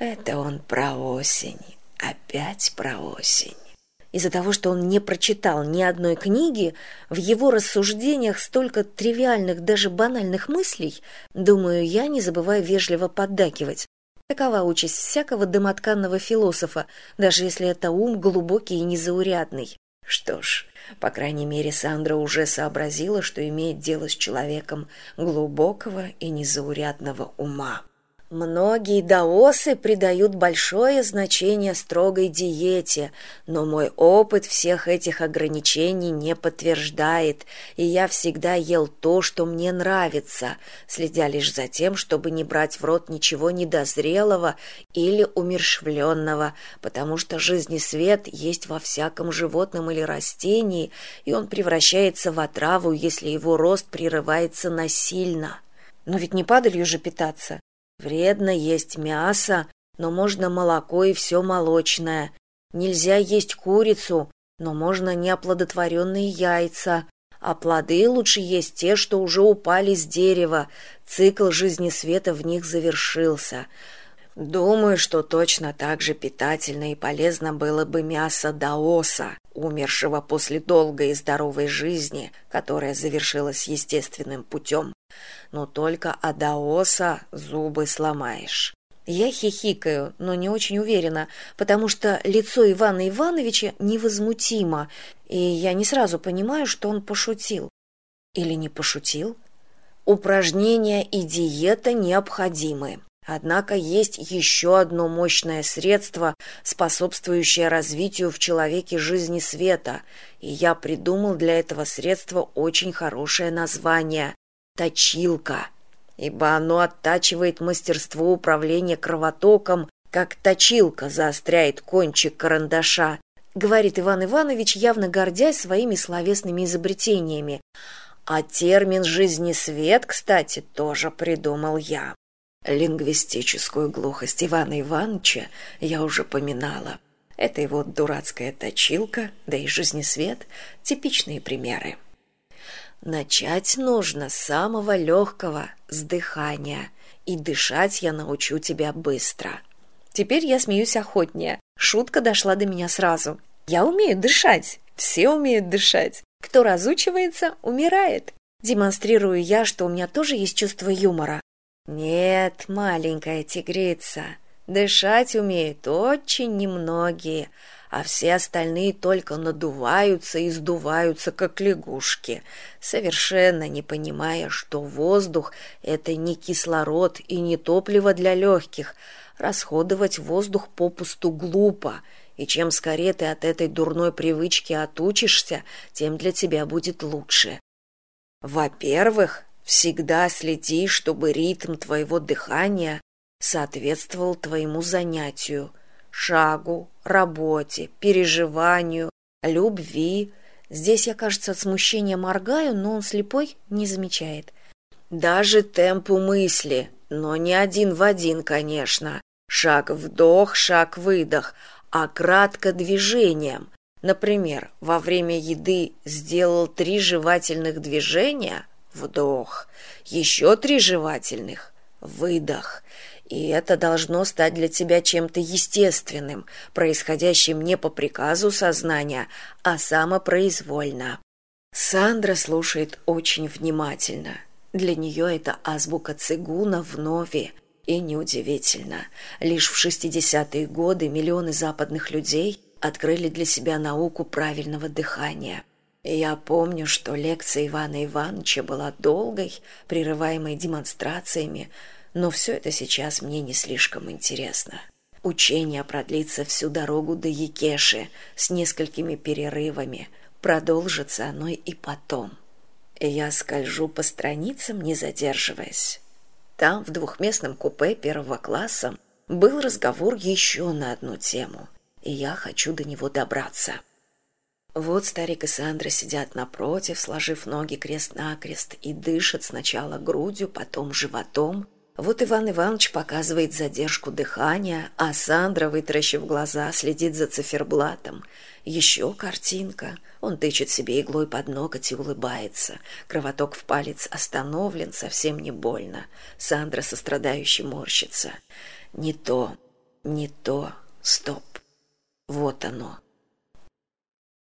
это он про осень опять про осень. Из-за того что он не прочитал ни одной книги в его рассуждениях столько тривиальных даже банальных мыслей думаю я не забываю вежливо поддакивать. Такова участь всякого домотканного философа даже если это ум глубокий и незаурядный. Что ж по крайней мере сандра уже сообразила что имеет дело с человеком глубокого и незаурядного ума Многие даосы придают большое значение строгой диете, но мой опыт всех этих ограничений не подтверждает, и я всегда ел то, что мне нравится, следя лишь за тем, чтобы не брать в рот ничего недозрелого или умершвленного, потому что жизни свет есть во всяком животном или растении, и он превращается в отраву, если его рост прерывается насильно. Но ведь не падалью же питаться вредно есть мясо но можно молоко и все молочное. Нельзя есть курицу но можно неоплодотворенные яйца. А плоды лучше есть те что уже упали с дерева. Цикл жизни света в них завершился. Думаю что точно так же питательно и полезно было бы мясо даоса умершего после долгой и здоровой жизни которая завершилась естественным путем но только адаоса зубы сломаешь. Я хихикаю но не очень уверена потому что лицо ивана ивановича невозмутимо и я не сразу понимаю что он пошутил. Или не пошутил? Упражнения и диета необходимы. Однако есть еще одно мощное средство способствующее развитию в человеке жизни света. И я придумал для этого средства очень хорошее название точилка ибо оно оттачивает мастерство управления кровотоком как точилка заостряет кончик карандаша говорит иван иванович явно гордясь своими словесными изобретениями. А термин жизни свет кстати тоже придумал я. Лингвистическую глухость ивана ивановича я уже поминала. Это его дурацкая точилка да и жизнесвет типичные примеры начать нужно с самого легкого с дыхания и дышать я научу тебя быстро. Теперь я смеюсь охотнее. Шутка дошла до меня сразу. Я умею дышать. Все умеют дышать. Кто разучивается умирает. Демонстрирую я что у меня тоже есть чувство юмора. Нет маленькая тигрица дышать умеют очень немногие а все остальные только надуваются и сдуваются как лягушки совершенно не понимая что воздух это не кислород и не топливо для легких расходовать воздух попусту глупо и чем скорее ты от этой дурной привычки отучишься тем для тебя будет лучше. Во первых всегда следи чтобы ритм твоего дыхания соответствовал твоему занятию шагу работе переживанию любви. Здесь я кажется от смущения моргаю но он слепой не замечает. Даже темпу мысли но не один в один конечно. Шаг вдох шаг выдох а кратко движением. Например во время еды сделал три жевательных движения вдох еще три жевательных выдох и это должно стать для тебя чем-то естественным, происходящим не по приказу сознания, а самопроизвольно. Сандра слушает очень внимательно. Для нее это азбука цигуна в нове. И неудивительно, лишь в 60-е годы миллионы западных людей открыли для себя науку правильного дыхания. Я помню, что лекция Ивана Ивановича была долгой, прерываемой демонстрациями, но все это сейчас мне не слишком интересно. Учение продлится всю дорогу до якеши с несколькими перерывами. Продолжится оно и потом. Я скольжу по страницам не задерживаясь. Там в двухместном купе первого класса был разговор еще на одну тему и я хочу до него добраться. Вот старик и сандра сидят напротив сложив ноги крест накрест и дышат сначала грудью потом животом вот Иван Иванович показывает задержку дыхания, а Сандра, вытаращив глаза, следит за циферблатом. Еще картинка. Он тычет себе иглой под ноготь и улыбается. Кровоток в палец остановлен, совсем не больно. Сандра сострадающе морщится. Не то. не то, стоп. Вот оно.